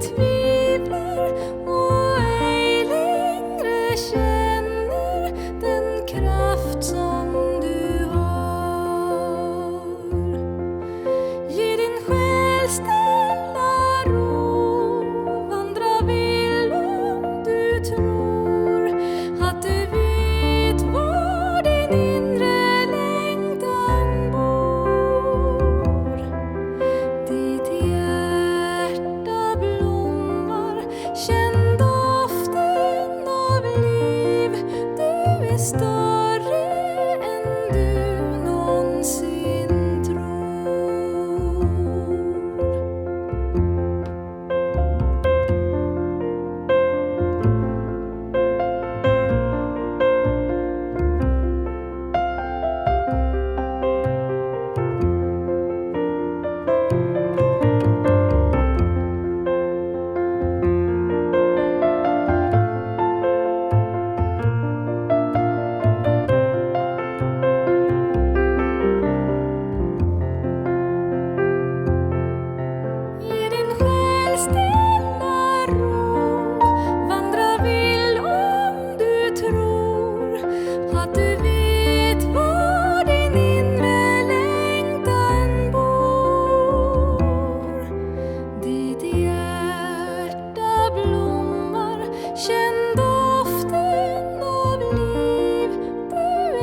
to me. stop.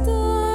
Estou